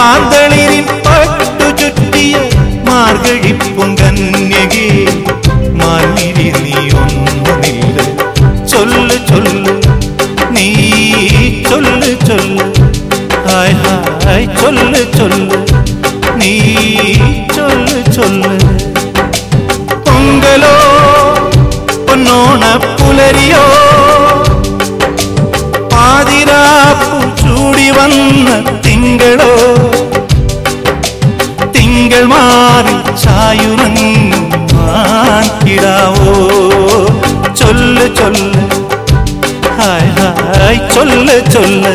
മാന്തളിരിൽ പട്ടു ചുറ്റിയ മാർഗഴിപ്പും കന്യകേ മാലിരി നീ ഒന്നുമില്ല. ചൊല്ലു ചൊല്ലു. നീ ചൊല്ലു ചൊല്ലു. ഹായ് ഹായ് ചൊല്ലു ചൊല്ലു. തിങ്കൾ മാറി ചായുറങ്ങിടാവോ ചൊല്ല് ചൊല്ല് ഹായ് ഹായ് ചൊല്ല് ചൊല്ല്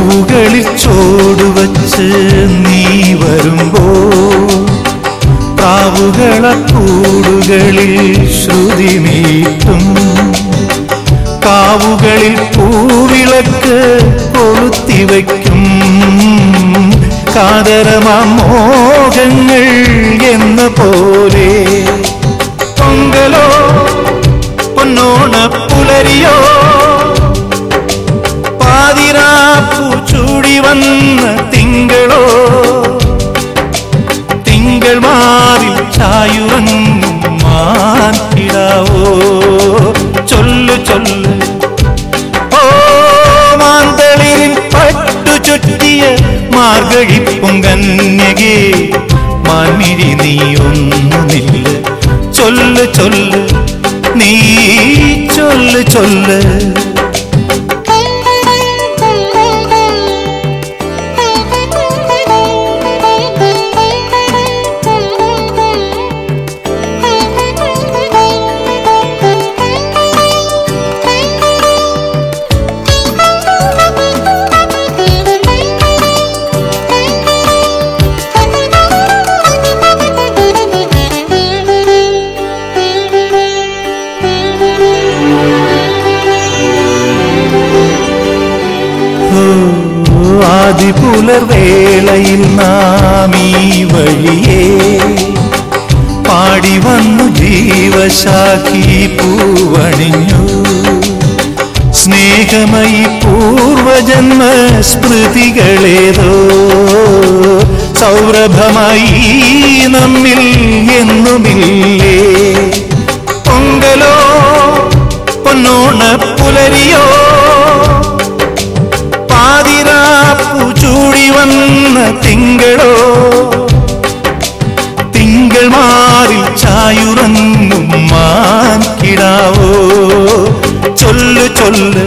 പൂവുകളിൽ ചോടുവച്ച് നീ വരുമ്പോ പ്രാവുകള കൂടുകളിൽ ശ്രുതി നീട്ടും കാവുകളിൽ പൂവിളക്ക് കൊളുത്തി വയ്ക്കും. കാതരമാമോഹങ്ങൾ എന്ന പോലെ. പൊങ്കലോ പൊന്നോണ പുലരിയോ പാതിരാപ്പു ചൂടി വന്ന തിങ്കളോ? തിങ്കൾ മാറി ചായുറങ്ങും ചൊല്ലു ചൊല്ലു. ഓ മാന്തളിരിൻ പട്ടു ചുറ്റിയ മാർഗഴിപ്പും കന്യകേ നീ ഒന്നുമില്ല ചൊല്ലു ചൊല്ലു. നീ ചൊല്ലു ചൊല്ല്. ആദിപുലർവേളയിൽ നാം ഈ വഴിയേ പാടി വന്നു ജീവശാഖി പൂവണിഞ്ഞു. സ്നേഹമയി പൂർവജന്മ സ്മൃതികളേതോ സൗരഭമായി നമ്മിൽ എന്നുമില്ലേ? പൊങ്കലോ പൊന്നോണ പുലരിയോ മാറിൽ ചായുറങ്ങും മാൻകിടാവോ ചൊല്ലു ചൊല്ല്.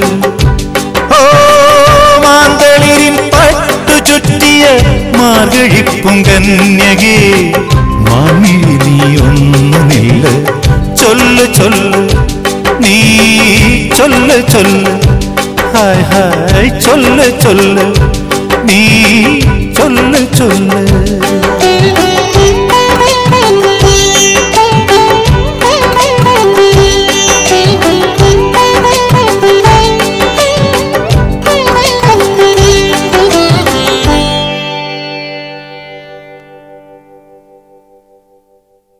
ഓ മാന്തളിരിൻ പട്ടു ചുറ്റിയ മാർഗഴിപ്പും കന്യകേ. മാമിഴി നീ ഒന്നുമില്ല ചൊല്ല് ചൊല്ല്. നീ ചൊല്ല് ചൊല്ല്. Hi hi. ചൊല്ല് ചൊല്ല്. നീ ചൊല്ല് ചൊല്ല്.